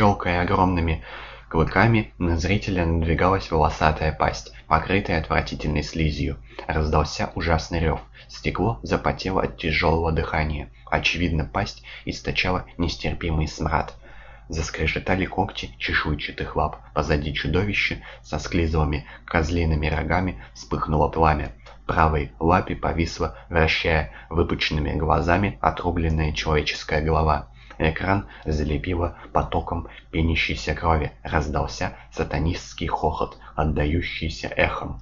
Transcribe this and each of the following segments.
Щелкая огромными клыками, на зрителя надвигалась волосатая пасть, покрытая отвратительной слизью. Раздался ужасный рев. Стекло запотело от тяжелого дыхания. Очевидно, пасть источала нестерпимый смрад. Заскрежетали когти чешуйчатых лап. Позади чудовища со склизовыми козлиными рогами вспыхнуло пламя. Правой лапе повисла, вращая выпученными глазами, отрубленная человеческая голова. Экран залепило потоком пенящейся крови. Раздался сатанистский хохот, отдающийся эхом.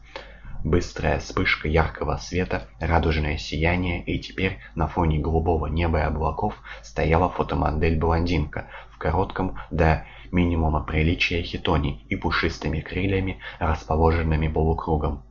Быстрая вспышка яркого света, радужное сияние, и теперь на фоне голубого неба и облаков стояла фотомодель-блондинка в коротком до минимума приличия хитоне и пушистыми крыльями, расположенными полукругом.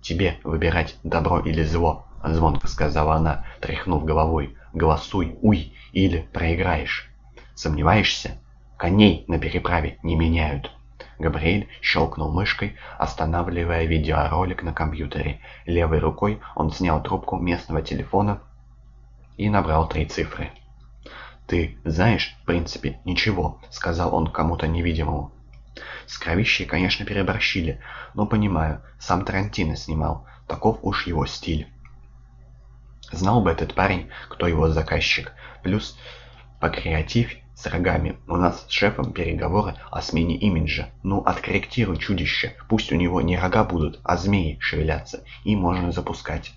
«Тебе выбирать добро или зло», — звонко сказала она, тряхнув головой. «Голосуй, уй, или проиграешь. Сомневаешься? Коней на переправе не меняют». Габриэль щелкнул мышкой, останавливая видеоролик на компьютере. Левой рукой он снял трубку местного телефона и набрал три цифры. «Ты знаешь, в принципе, ничего», — сказал он кому-то невидимому. С кровищей, конечно, переборщили, но понимаю, сам Тарантино снимал, таков уж его стиль. Знал бы этот парень, кто его заказчик. Плюс покреативь с рогами. У нас с шефом переговоры о смене имиджа. Ну, откорректируй чудище. Пусть у него не рога будут, а змеи шевелятся. И можно запускать.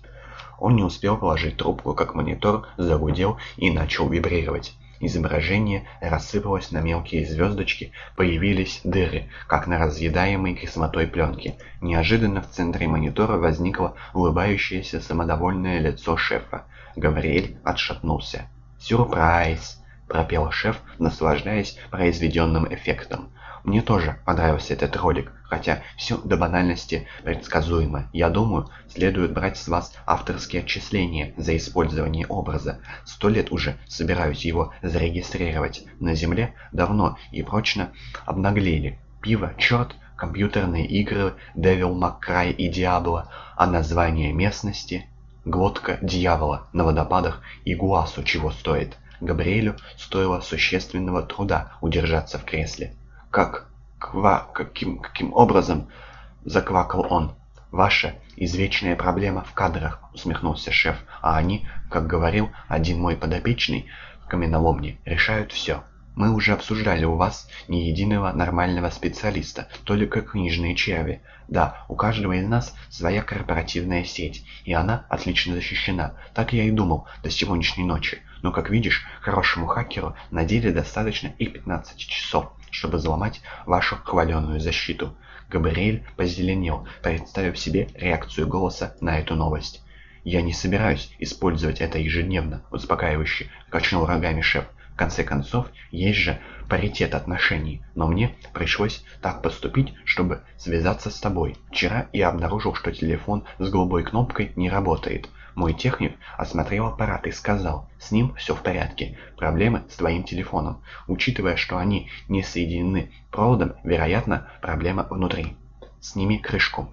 Он не успел положить трубку, как монитор загудел и начал вибрировать. Изображение рассыпалось на мелкие звездочки, появились дыры, как на разъедаемой кислотой пленке. Неожиданно в центре монитора возникло улыбающееся самодовольное лицо шефа. Гавриэль отшатнулся. «Сюрприз!» Пропел шеф, наслаждаясь произведенным эффектом. Мне тоже понравился этот ролик, хотя все до банальности предсказуемо. Я думаю, следует брать с вас авторские отчисления за использование образа. Сто лет уже собираюсь его зарегистрировать. На Земле давно и прочно обнаглели. Пиво, черт, компьютерные игры, Devil Cry и Diablo, а название местности — глотка дьявола на водопадах и Гуасу чего стоит. Габриэлю стоило существенного труда удержаться в кресле. «Как? Ква? Каким, каким образом?» — заквакал он. «Ваша извечная проблема в кадрах», — усмехнулся шеф. «А они, как говорил один мой подопечный в каменоломне, решают все. Мы уже обсуждали у вас ни единого нормального специалиста, только книжные черви. Да, у каждого из нас своя корпоративная сеть, и она отлично защищена. Так я и думал до сегодняшней ночи. Но, как видишь, хорошему хакеру на деле достаточно и 15 часов, чтобы взломать вашу хваленую защиту. Габриэль позеленел, представив себе реакцию голоса на эту новость. «Я не собираюсь использовать это ежедневно», — успокаивающе качнул рогами шеф. «В конце концов, есть же паритет отношений, но мне пришлось так поступить, чтобы связаться с тобой. Вчера я обнаружил, что телефон с голубой кнопкой не работает. Мой техник осмотрел аппарат и сказал, с ним все в порядке, проблемы с твоим телефоном. Учитывая, что они не соединены проводом, вероятно, проблема внутри. Сними крышку.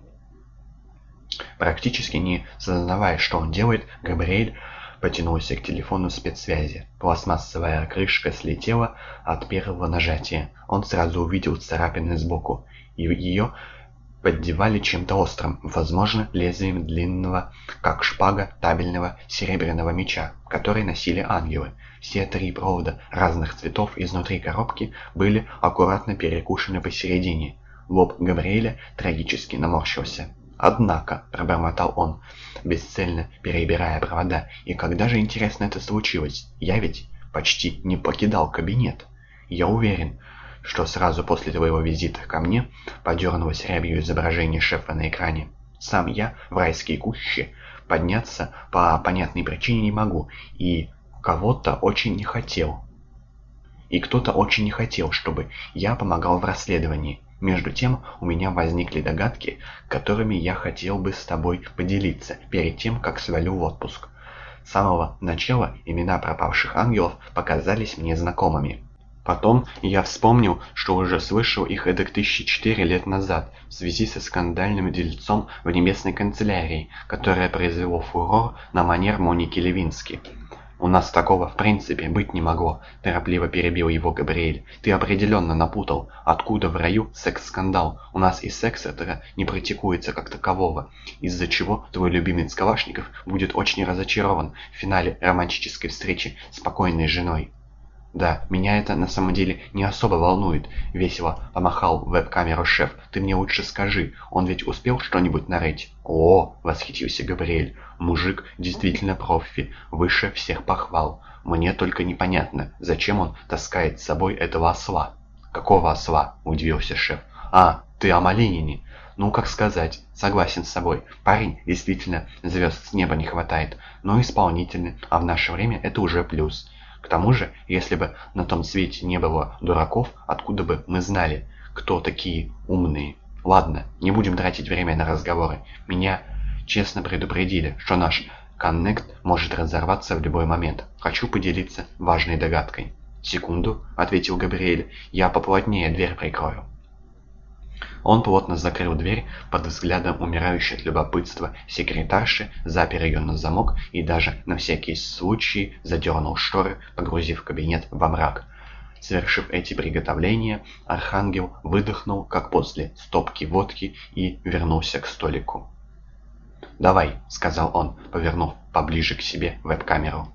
Практически не сознавая, что он делает, Габриэль потянулся к телефону спецсвязи. Пластмассовая крышка слетела от первого нажатия. Он сразу увидел царапины сбоку. И ее поддевали чем-то острым, возможно, лезвием длинного, как шпага, табельного серебряного меча, который носили ангелы. Все три провода разных цветов изнутри коробки были аккуратно перекушены посередине. Лоб Габриэля трагически наморщился. «Однако», — пробормотал он, бесцельно перебирая провода, «и когда же, интересно, это случилось? Я ведь почти не покидал кабинет. Я уверен, что сразу после твоего визита ко мне подернулось рябью изображение шефа на экране. Сам я в райские кущи подняться по понятной причине не могу, и кого-то очень не хотел. И кто-то очень не хотел, чтобы я помогал в расследовании. Между тем, у меня возникли догадки, которыми я хотел бы с тобой поделиться перед тем, как свалю в отпуск. С самого начала имена пропавших ангелов показались мне знакомыми. Потом я вспомнил, что уже слышал их эдак тысячи четыре лет назад, в связи со скандальным дельцом в небесной канцелярии, которое произвело фурор на манер Моники Левински. «У нас такого в принципе быть не могло», – торопливо перебил его Габриэль. «Ты определенно напутал. Откуда в раю секс-скандал? У нас и секса-то не практикуется как такового, из-за чего твой любимец Калашников будет очень разочарован в финале романтической встречи с покойной женой». «Да, меня это на самом деле не особо волнует», — весело помахал веб-камеру шеф. «Ты мне лучше скажи, он ведь успел что-нибудь нарыть?» «О!» — восхитился Габриэль. «Мужик действительно профи, выше всех похвал. Мне только непонятно, зачем он таскает с собой этого осла?» «Какого осла?» — удивился шеф. «А, ты о Малинине?» «Ну, как сказать, согласен с собой. Парень действительно звезд с неба не хватает, но исполнительный, а в наше время это уже плюс». К тому же, если бы на том свете не было дураков, откуда бы мы знали, кто такие умные? Ладно, не будем тратить время на разговоры. Меня честно предупредили, что наш коннект может разорваться в любой момент. Хочу поделиться важной догадкой. «Секунду», — ответил Габриэль, — «я поплотнее дверь прикрою». Он плотно закрыл дверь под взглядом умирающей от любопытства секретарши, запер ее на замок и даже на всякий случай задернул шторы, погрузив кабинет во мрак. Совершив эти приготовления, Архангел выдохнул, как после стопки водки, и вернулся к столику. «Давай», — сказал он, повернув поближе к себе веб-камеру.